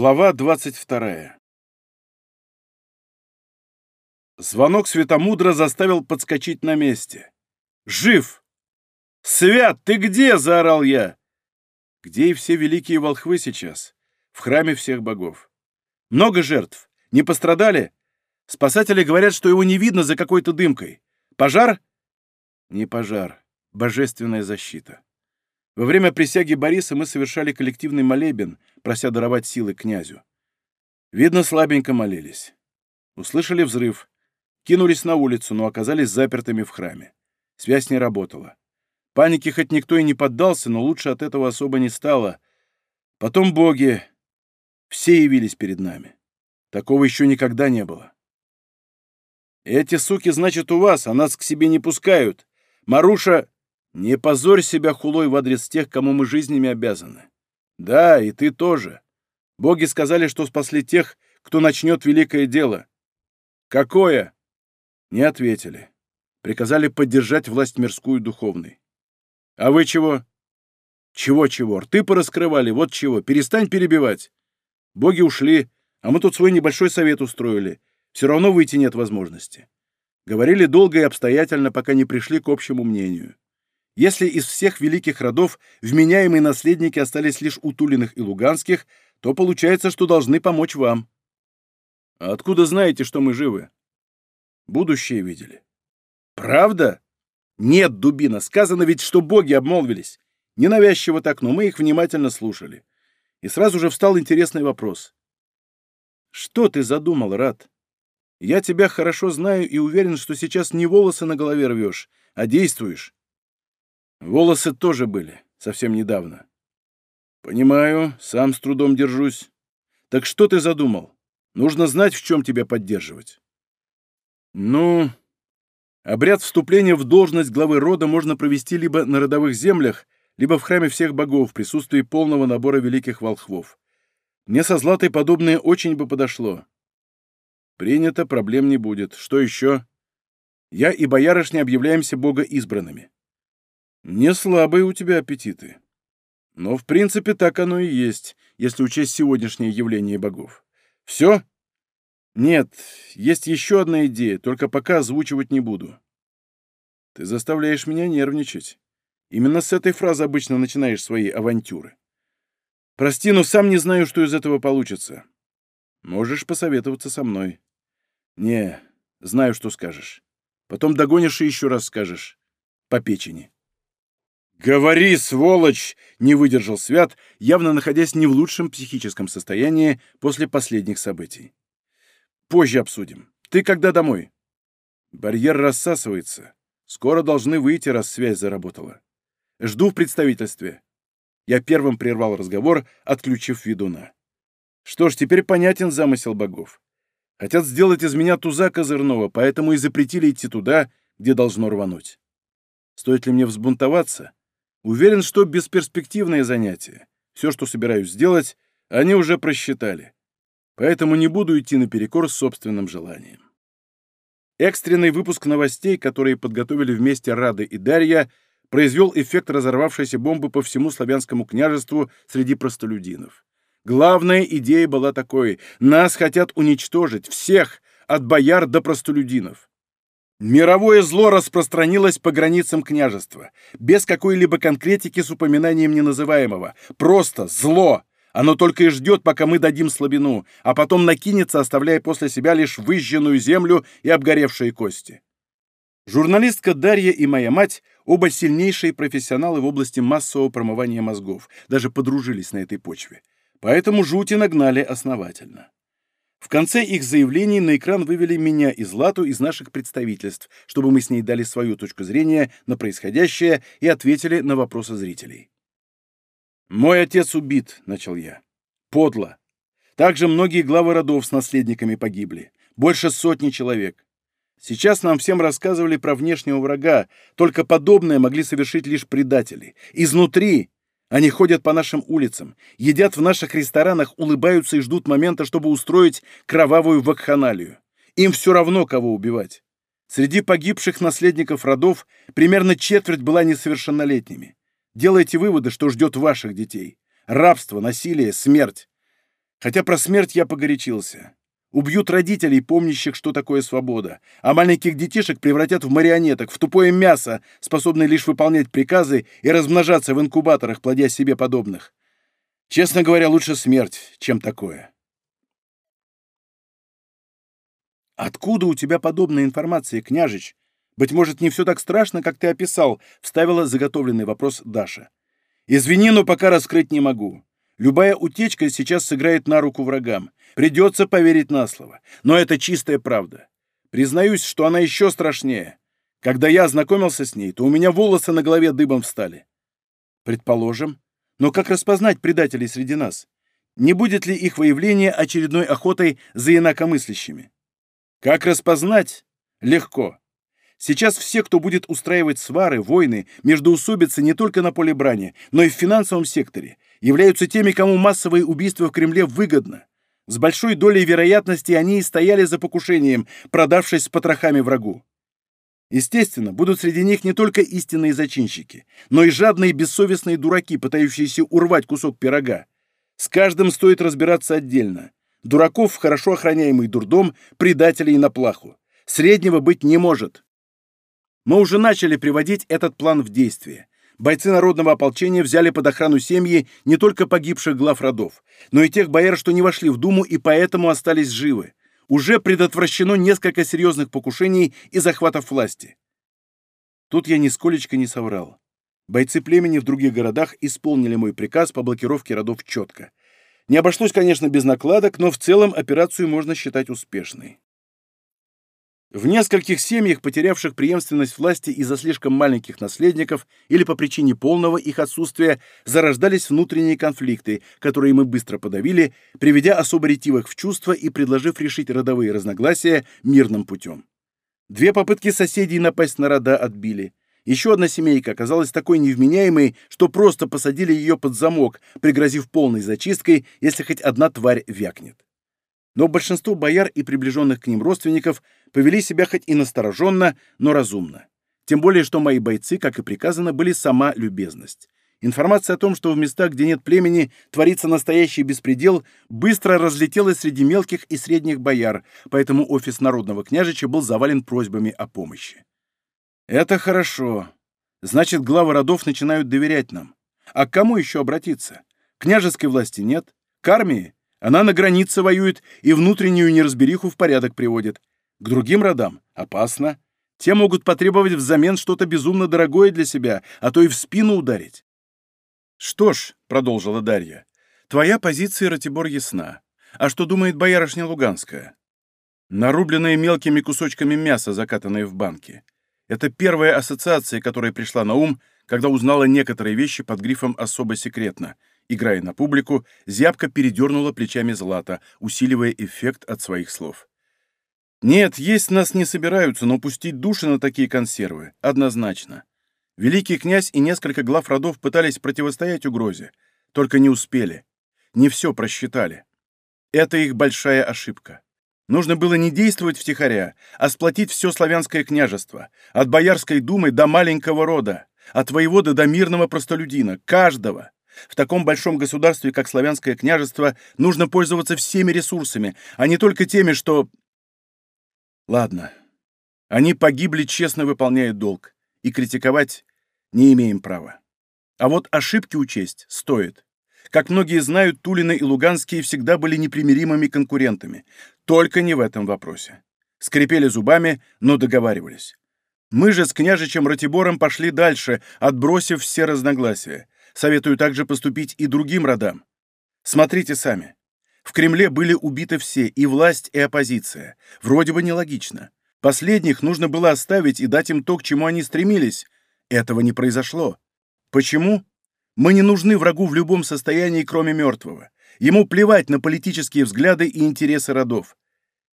Глава 22. Звонок Светомудра заставил подскочить на месте. «Жив! Свят, ты где?» — заорал я. Где и все великие волхвы сейчас? В храме всех богов. Много жертв? Не пострадали? Спасатели говорят, что его не видно за какой-то дымкой. Пожар? Не пожар. Божественная защита. Во время присяги Бориса мы совершали коллективный молебен, прося даровать силы князю. Видно, слабенько молились. Услышали взрыв. Кинулись на улицу, но оказались запертыми в храме. Связь не работала. Панике хоть никто и не поддался, но лучше от этого особо не стало. Потом боги... Все явились перед нами. Такого еще никогда не было. Эти суки, значит, у вас, а нас к себе не пускают. Маруша, не позорь себя хулой в адрес тех, кому мы жизнями обязаны. Да, и ты тоже. Боги сказали, что спасли тех, кто начнет великое дело. Какое? Не ответили. Приказали поддержать власть мирскую духовной. А вы чего? Чего-чего? Рты пораскрывали, вот чего. Перестань перебивать. Боги ушли, а мы тут свой небольшой совет устроили. Все равно выйти нет возможности. Говорили долго и обстоятельно, пока не пришли к общему мнению. Если из всех великих родов вменяемые наследники остались лишь у Тулиных и Луганских, то получается, что должны помочь вам. А откуда знаете, что мы живы? Будущее видели. Правда? Нет, дубина, сказано ведь, что боги обмолвились. Ненавязчиво так, но мы их внимательно слушали. И сразу же встал интересный вопрос. Что ты задумал, Рад? Я тебя хорошо знаю и уверен, что сейчас не волосы на голове рвешь, а действуешь. Волосы тоже были, совсем недавно. Понимаю, сам с трудом держусь. Так что ты задумал? Нужно знать, в чем тебя поддерживать. Ну, обряд вступления в должность главы рода можно провести либо на родовых землях, либо в храме всех богов в присутствии полного набора великих волхвов. Мне со Златой подобное очень бы подошло. Принято, проблем не будет. Что еще? Я и боярышня объявляемся бога избранными. Не слабые у тебя аппетиты. Но, в принципе, так оно и есть, если учесть сегодняшнее явление богов. Все? Нет, есть еще одна идея, только пока озвучивать не буду. Ты заставляешь меня нервничать. Именно с этой фразы обычно начинаешь свои авантюры. Прости, но сам не знаю, что из этого получится. Можешь посоветоваться со мной. «Не, знаю, что скажешь. Потом догонишь и еще раз скажешь. По печени». «Говори, сволочь!» — не выдержал Свят, явно находясь не в лучшем психическом состоянии после последних событий. «Позже обсудим. Ты когда домой?» «Барьер рассасывается. Скоро должны выйти, раз связь заработала. Жду в представительстве». Я первым прервал разговор, отключив ведуна. Что ж, теперь понятен замысел богов. Хотят сделать из меня туза козырного, поэтому и запретили идти туда, где должно рвануть. Стоит ли мне взбунтоваться? Уверен, что бесперспективное занятие. Все, что собираюсь сделать, они уже просчитали. Поэтому не буду идти наперекор с собственным желанием. Экстренный выпуск новостей, которые подготовили вместе Рады и Дарья, произвел эффект разорвавшейся бомбы по всему славянскому княжеству среди простолюдинов. Главная идея была такой — нас хотят уничтожить, всех, от бояр до простолюдинов. Мировое зло распространилось по границам княжества, без какой-либо конкретики с упоминанием неназываемого. Просто зло. Оно только и ждет, пока мы дадим слабину, а потом накинется, оставляя после себя лишь выжженную землю и обгоревшие кости. Журналистка Дарья и моя мать – оба сильнейшие профессионалы в области массового промывания мозгов, даже подружились на этой почве. Поэтому жути нагнали основательно. В конце их заявлений на экран вывели меня и Злату из наших представительств, чтобы мы с ней дали свою точку зрения на происходящее и ответили на вопросы зрителей. «Мой отец убит», — начал я. «Подло. Также многие главы родов с наследниками погибли. Больше сотни человек. Сейчас нам всем рассказывали про внешнего врага, только подобное могли совершить лишь предатели. Изнутри они ходят по нашим улицам, едят в наших ресторанах, улыбаются и ждут момента, чтобы устроить кровавую вакханалию. Им все равно, кого убивать. Среди погибших наследников родов примерно четверть была несовершеннолетними. Делайте выводы, что ждет ваших детей. Рабство, насилие, смерть. Хотя про смерть я погорячился. Убьют родителей, помнящих, что такое свобода, а маленьких детишек превратят в марионеток, в тупое мясо, способное лишь выполнять приказы и размножаться в инкубаторах, плодя себе подобных. Честно говоря, лучше смерть, чем такое. «Откуда у тебя подобная информация, княжич? Быть может, не все так страшно, как ты описал», — вставила заготовленный вопрос Даша. «Извини, но пока раскрыть не могу. Любая утечка сейчас сыграет на руку врагам. Придется поверить на слово. Но это чистая правда. Признаюсь, что она еще страшнее. Когда я ознакомился с ней, то у меня волосы на голове дыбом встали. Предположим. Но как распознать предателей среди нас? Не будет ли их выявление очередной охотой за инакомыслящими? Как распознать? Легко. Сейчас все, кто будет устраивать свары, войны, междоусобицы не только на поле брани, но и в финансовом секторе, являются теми, кому массовые убийства в Кремле выгодно. С большой долей вероятности они и стояли за покушением, продавшись с потрохами врагу. Естественно, будут среди них не только истинные зачинщики, но и жадные бессовестные дураки, пытающиеся урвать кусок пирога. С каждым стоит разбираться отдельно. Дураков в хорошо охраняемый дурдом, предателей на плаху. Среднего быть не может. Мы уже начали приводить этот план в действие бойцы народного ополчения взяли под охрану семьи не только погибших глав родов, но и тех бояр, что не вошли в Думу и поэтому остались живы. Уже предотвращено несколько серьезных покушений и захватов власти. Тут я нисколечко не соврал. Бойцы племени в других городах исполнили мой приказ по блокировке родов четко. Не обошлось, конечно, без накладок, но в целом операцию можно считать успешной. В нескольких семьях, потерявших преемственность власти из-за слишком маленьких наследников или по причине полного их отсутствия, зарождались внутренние конфликты, которые мы быстро подавили, приведя особо ретивых в чувство и предложив решить родовые разногласия мирным путем. Две попытки соседей напасть на рода отбили. Еще одна семейка оказалась такой невменяемой, что просто посадили ее под замок, пригрозив полной зачисткой, если хоть одна тварь вякнет но большинство бояр и приближенных к ним родственников повели себя хоть и настороженно, но разумно. Тем более, что мои бойцы, как и приказано, были сама любезность. Информация о том, что в местах, где нет племени, творится настоящий беспредел, быстро разлетелась среди мелких и средних бояр, поэтому офис народного княжича был завален просьбами о помощи. Это хорошо. Значит, главы родов начинают доверять нам. А к кому еще обратиться? Княжеской власти нет, к армии она на границе воюет и внутреннюю неразбериху в порядок приводит. К другим родам опасно. Те могут потребовать взамен что-то безумно дорогое для себя, а то и в спину ударить. «Что ж», — продолжила Дарья, — «твоя позиция, Ратибор, ясна. А что думает боярышня Луганская?» Нарубленные мелкими кусочками мяса, закатанные в банке. Это первая ассоциация, которая пришла на ум, когда узнала некоторые вещи под грифом «особо секретно», Играя на публику, зябко передернула плечами Злата, усиливая эффект от своих слов. «Нет, есть нас не собираются, но пустить души на такие консервы — однозначно. Великий князь и несколько глав родов пытались противостоять угрозе, только не успели. Не все просчитали. Это их большая ошибка. Нужно было не действовать втихаря, а сплотить все славянское княжество, от Боярской думы до маленького рода, от воевода до мирного простолюдина, каждого. В таком большом государстве, как Славянское княжество, нужно пользоваться всеми ресурсами, а не только теми, что... Ладно. Они погибли, честно выполняя долг, и критиковать не имеем права. А вот ошибки учесть стоит. Как многие знают, Тулины и Луганские всегда были непримиримыми конкурентами. Только не в этом вопросе. Скрипели зубами, но договаривались. Мы же с княжичем Ратибором пошли дальше, отбросив все разногласия. Советую также поступить и другим родам. Смотрите сами. В Кремле были убиты все, и власть, и оппозиция. Вроде бы нелогично. Последних нужно было оставить и дать им то, к чему они стремились. Этого не произошло. Почему? Мы не нужны врагу в любом состоянии, кроме мертвого. Ему плевать на политические взгляды и интересы родов.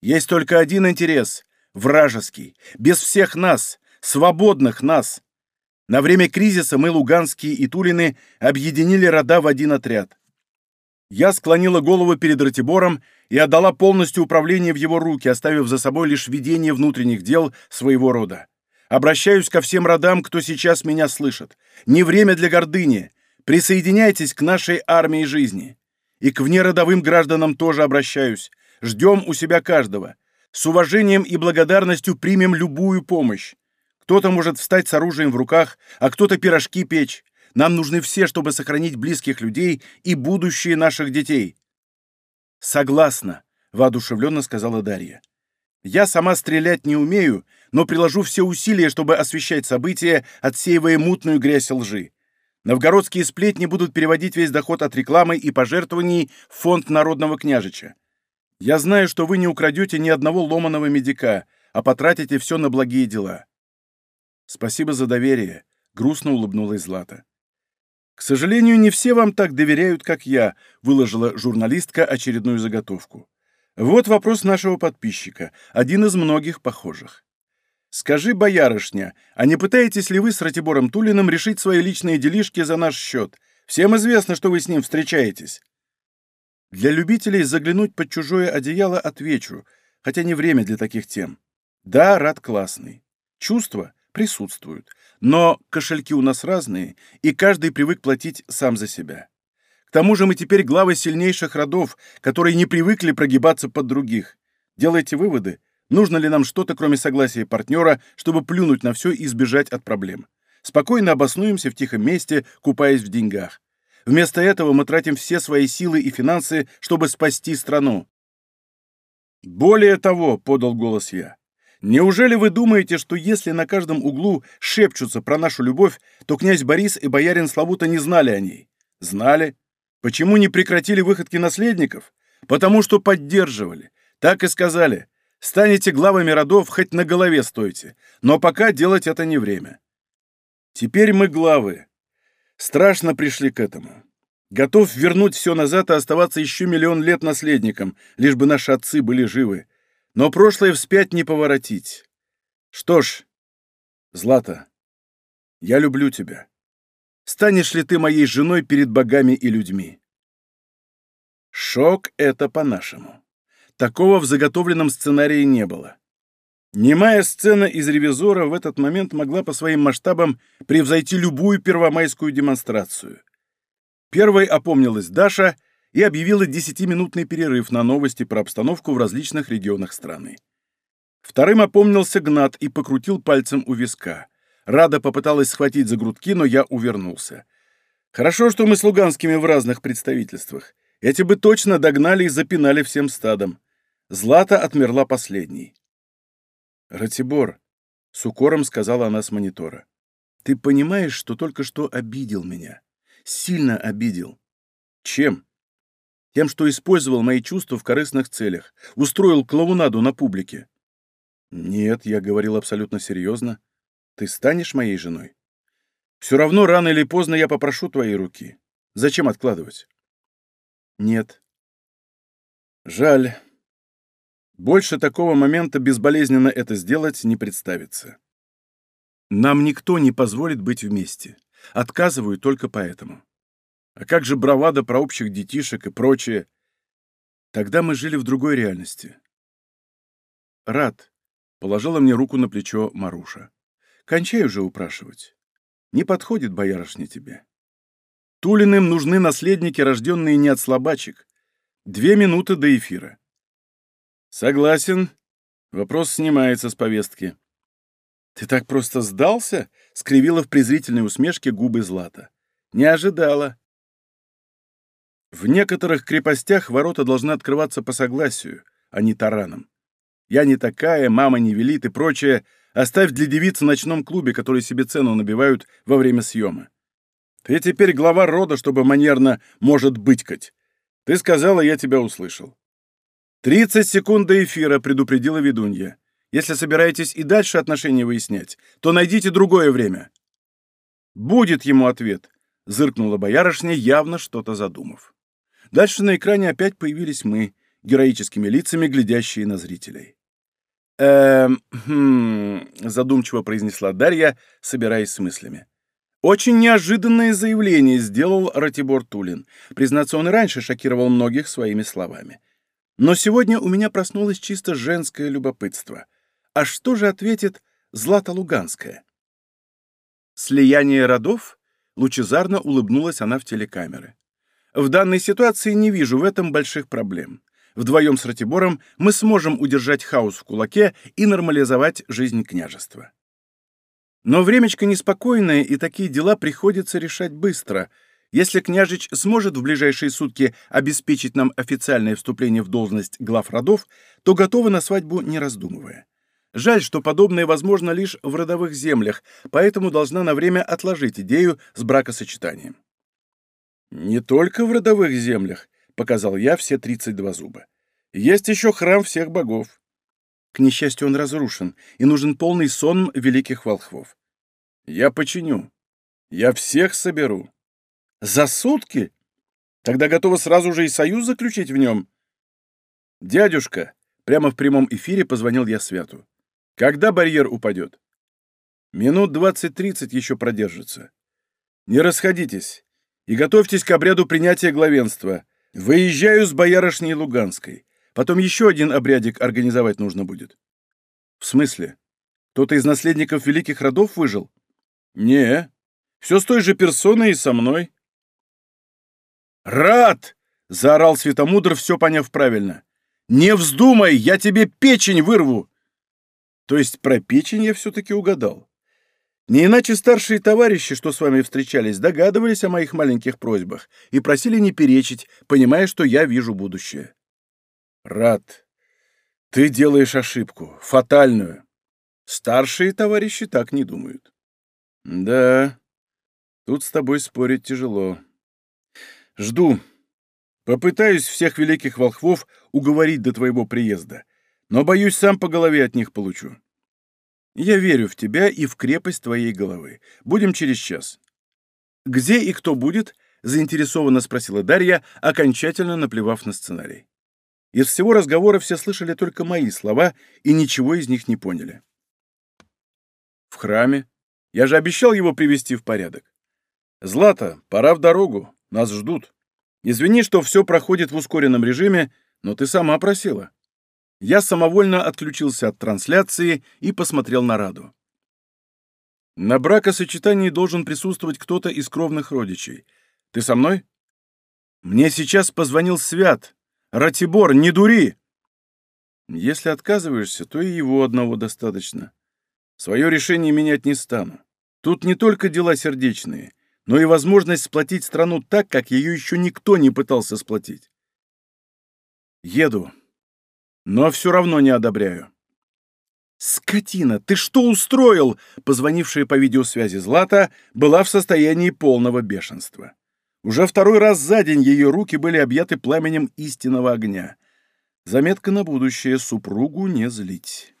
Есть только один интерес — вражеский, без всех нас, свободных нас. На время кризиса мы, Луганские и Тулины, объединили рода в один отряд. Я склонила голову перед Ратибором и отдала полностью управление в его руки, оставив за собой лишь ведение внутренних дел своего рода. Обращаюсь ко всем родам, кто сейчас меня слышит. Не время для гордыни. Присоединяйтесь к нашей армии жизни. И к внеродовым гражданам тоже обращаюсь. Ждем у себя каждого. С уважением и благодарностью примем любую помощь. Кто-то может встать с оружием в руках, а кто-то пирожки печь. Нам нужны все, чтобы сохранить близких людей и будущее наших детей. Согласна, воодушевленно сказала Дарья. Я сама стрелять не умею, но приложу все усилия, чтобы освещать события, отсеивая мутную грязь лжи. Новгородские сплетни будут переводить весь доход от рекламы и пожертвований в фонд народного княжича. Я знаю, что вы не украдете ни одного ломаного медика, а потратите все на благие дела. Спасибо за доверие, грустно улыбнулась Злата. К сожалению, не все вам так доверяют, как я, выложила журналистка очередную заготовку. Вот вопрос нашего подписчика, один из многих похожих. Скажи, боярышня, а не пытаетесь ли вы с Ратибором Тулиным решить свои личные делишки за наш счет? Всем известно, что вы с ним встречаетесь. Для любителей заглянуть под чужое одеяло отвечу, хотя не время для таких тем. Да, рад классный. Чувства присутствуют, но кошельки у нас разные, и каждый привык платить сам за себя. К тому же мы теперь главы сильнейших родов, которые не привыкли прогибаться под других. Делайте выводы, нужно ли нам что-то, кроме согласия партнера, чтобы плюнуть на все и избежать от проблем. Спокойно обоснуемся в тихом месте, купаясь в деньгах. Вместо этого мы тратим все свои силы и финансы, чтобы спасти страну. «Более того», — подал голос я, — «неужели вы думаете, что если на каждом углу шепчутся про нашу любовь, то князь Борис и боярин Славута не знали о ней? Знали. Почему не прекратили выходки наследников? Потому что поддерживали. Так и сказали. Станете главами родов, хоть на голове стойте. Но пока делать это не время. Теперь мы главы. Страшно пришли к этому. Готов вернуть все назад и оставаться еще миллион лет наследником, лишь бы наши отцы были живы. Но прошлое вспять не поворотить. Что ж, Злата, я люблю тебя. Станешь ли ты моей женой перед богами и людьми? Шок — это по-нашему. Такого в заготовленном сценарии не было. Немая сцена из «Ревизора» в этот момент могла по своим масштабам превзойти любую первомайскую демонстрацию. Первой опомнилась Даша и объявила десятиминутный перерыв на новости про обстановку в различных регионах страны. Вторым опомнился Гнат и покрутил пальцем у виска. Рада попыталась схватить за грудки, но я увернулся. Хорошо, что мы с Луганскими в разных представительствах. Эти бы точно догнали и запинали всем стадом. Злата отмерла последней. «Ратибор», — с укором сказала она с монитора, — «ты понимаешь, что только что обидел меня? Сильно обидел. Чем? Тем, что использовал мои чувства в корыстных целях, устроил клоунаду на публике. Нет, я говорил абсолютно серьезно. Ты станешь моей женой? Все равно рано или поздно я попрошу твоей руки. Зачем откладывать? Нет. Жаль. Больше такого момента безболезненно это сделать не представится. Нам никто не позволит быть вместе. Отказываю только поэтому. А как же бравада про общих детишек и прочее? Тогда мы жили в другой реальности. Рад. Положила мне руку на плечо Маруша. Кончай уже упрашивать. Не подходит боярышня тебе. Тулиным нужны наследники, рожденные не от слабачек. Две минуты до эфира. «Согласен. Вопрос снимается с повестки». «Ты так просто сдался?» — скривила в презрительной усмешке губы Злата. «Не ожидала». В некоторых крепостях ворота должны открываться по согласию, а не тараном. Я не такая, мама не велит и прочее. Оставь для девиц в ночном клубе, который себе цену набивают во время съема. Ты теперь глава рода, чтобы манерно может бытькать. Ты сказала, я тебя услышал. «Тридцать секунд до эфира», — предупредила ведунья. «Если собираетесь и дальше отношения выяснять, то найдите другое время». «Будет ему ответ», — зыркнула боярышня, явно что-то задумав. Дальше на экране опять появились мы, героическими лицами, глядящие на зрителей. «Эм, хм», — задумчиво произнесла Дарья, собираясь с мыслями. Очень неожиданное заявление сделал Ратибор Тулин. Признаться, он и раньше шокировал многих своими словами. Но сегодня у меня проснулось чисто женское любопытство. А что же ответит Злата Луганская? Слияние родов? Лучезарно улыбнулась она в телекамеры. В данной ситуации не вижу в этом больших проблем. Вдвоем с Ратибором мы сможем удержать хаос в кулаке и нормализовать жизнь княжества. Но времечко неспокойное, и такие дела приходится решать быстро. Если княжич сможет в ближайшие сутки обеспечить нам официальное вступление в должность глав родов, то готовы на свадьбу, не раздумывая. Жаль, что подобное возможно лишь в родовых землях, поэтому должна на время отложить идею с бракосочетанием. «Не только в родовых землях», — показал я все 32 зуба. «Есть еще храм всех богов. К несчастью, он разрушен, и нужен полный сон великих волхвов. Я починю. Я всех соберу. За сутки? Тогда готова сразу же и союз заключить в нем. Дядюшка, прямо в прямом эфире позвонил я Святу. Когда барьер упадет? Минут двадцать-тридцать еще продержится. Не расходитесь и готовьтесь к обряду принятия главенства. Выезжаю с боярышней Луганской. Потом еще один обрядик организовать нужно будет. В смысле? Кто-то из наследников великих родов выжил? Не. Все с той же персоной и со мной. Рад! Заорал Светомудр, все поняв правильно. «Не вздумай, я тебе печень вырву!» То есть про печень я все-таки угадал. Не иначе старшие товарищи, что с вами встречались, догадывались о моих маленьких просьбах и просили не перечить, понимая, что я вижу будущее. Рад. Ты делаешь ошибку, фатальную. Старшие товарищи так не думают. Да, тут с тобой спорить тяжело. Жду. Попытаюсь всех великих волхвов уговорить до твоего приезда, но, боюсь, сам по голове от них получу. Я верю в тебя и в крепость твоей головы. Будем через час». «Где и кто будет?» — заинтересованно спросила Дарья, окончательно наплевав на сценарий. Из всего разговора все слышали только мои слова и ничего из них не поняли. «В храме. Я же обещал его привести в порядок. Злата, пора в дорогу. Нас ждут. Извини, что все проходит в ускоренном режиме, но ты сама просила». Я самовольно отключился от трансляции и посмотрел на Раду. На бракосочетании должен присутствовать кто-то из кровных родичей. Ты со мной? Мне сейчас позвонил Свят. Ратибор, не дури! Если отказываешься, то и его одного достаточно. Свое решение менять не стану. Тут не только дела сердечные, но и возможность сплотить страну так, как ее еще никто не пытался сплотить. Еду но все равно не одобряю. «Скотина, ты что устроил?» Позвонившая по видеосвязи Злата была в состоянии полного бешенства. Уже второй раз за день ее руки были объяты пламенем истинного огня. Заметка на будущее — супругу не злить.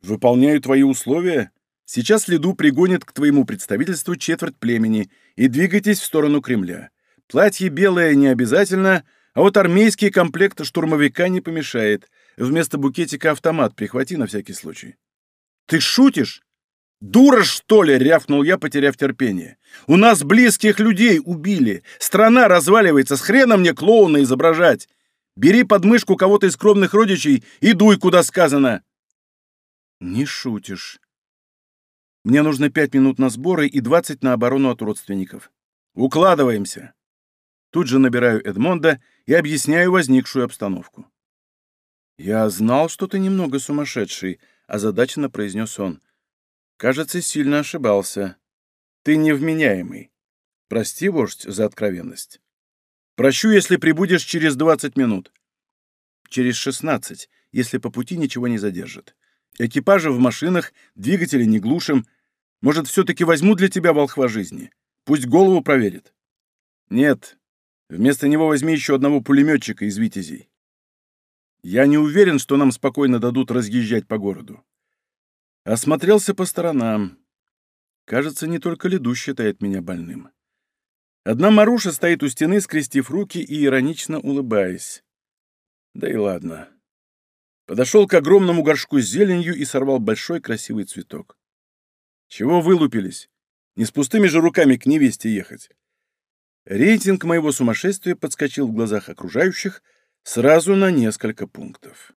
«Выполняю твои условия. Сейчас Лиду пригонит к твоему представительству четверть племени и двигайтесь в сторону Кремля. Платье белое не обязательно — а вот армейский комплект штурмовика не помешает. Вместо букетика автомат прихвати на всякий случай. Ты шутишь? «Дура, что ли?» — рявкнул я, потеряв терпение. «У нас близких людей убили. Страна разваливается. С хрена мне клоуна изображать. Бери подмышку кого-то из скромных родичей и дуй, куда сказано». «Не шутишь. Мне нужно пять минут на сборы и двадцать на оборону от родственников. Укладываемся». Тут же набираю Эдмонда и объясняю возникшую обстановку. «Я знал, что ты немного сумасшедший», — озадаченно произнес он. «Кажется, сильно ошибался. Ты невменяемый. Прости, вождь, за откровенность. Прощу, если прибудешь через двадцать минут. Через шестнадцать, если по пути ничего не задержит. Экипажи в машинах, двигатели не глушим. Может, все-таки возьму для тебя волхва жизни? Пусть голову проверит». «Нет, Вместо него возьми еще одного пулеметчика из «Витязей». Я не уверен, что нам спокойно дадут разъезжать по городу. Осмотрелся по сторонам. Кажется, не только Леду считает меня больным. Одна Маруша стоит у стены, скрестив руки и иронично улыбаясь. Да и ладно. Подошел к огромному горшку с зеленью и сорвал большой красивый цветок. Чего вылупились? Не с пустыми же руками к невесте ехать. Рейтинг моего сумасшествия подскочил в глазах окружающих сразу на несколько пунктов.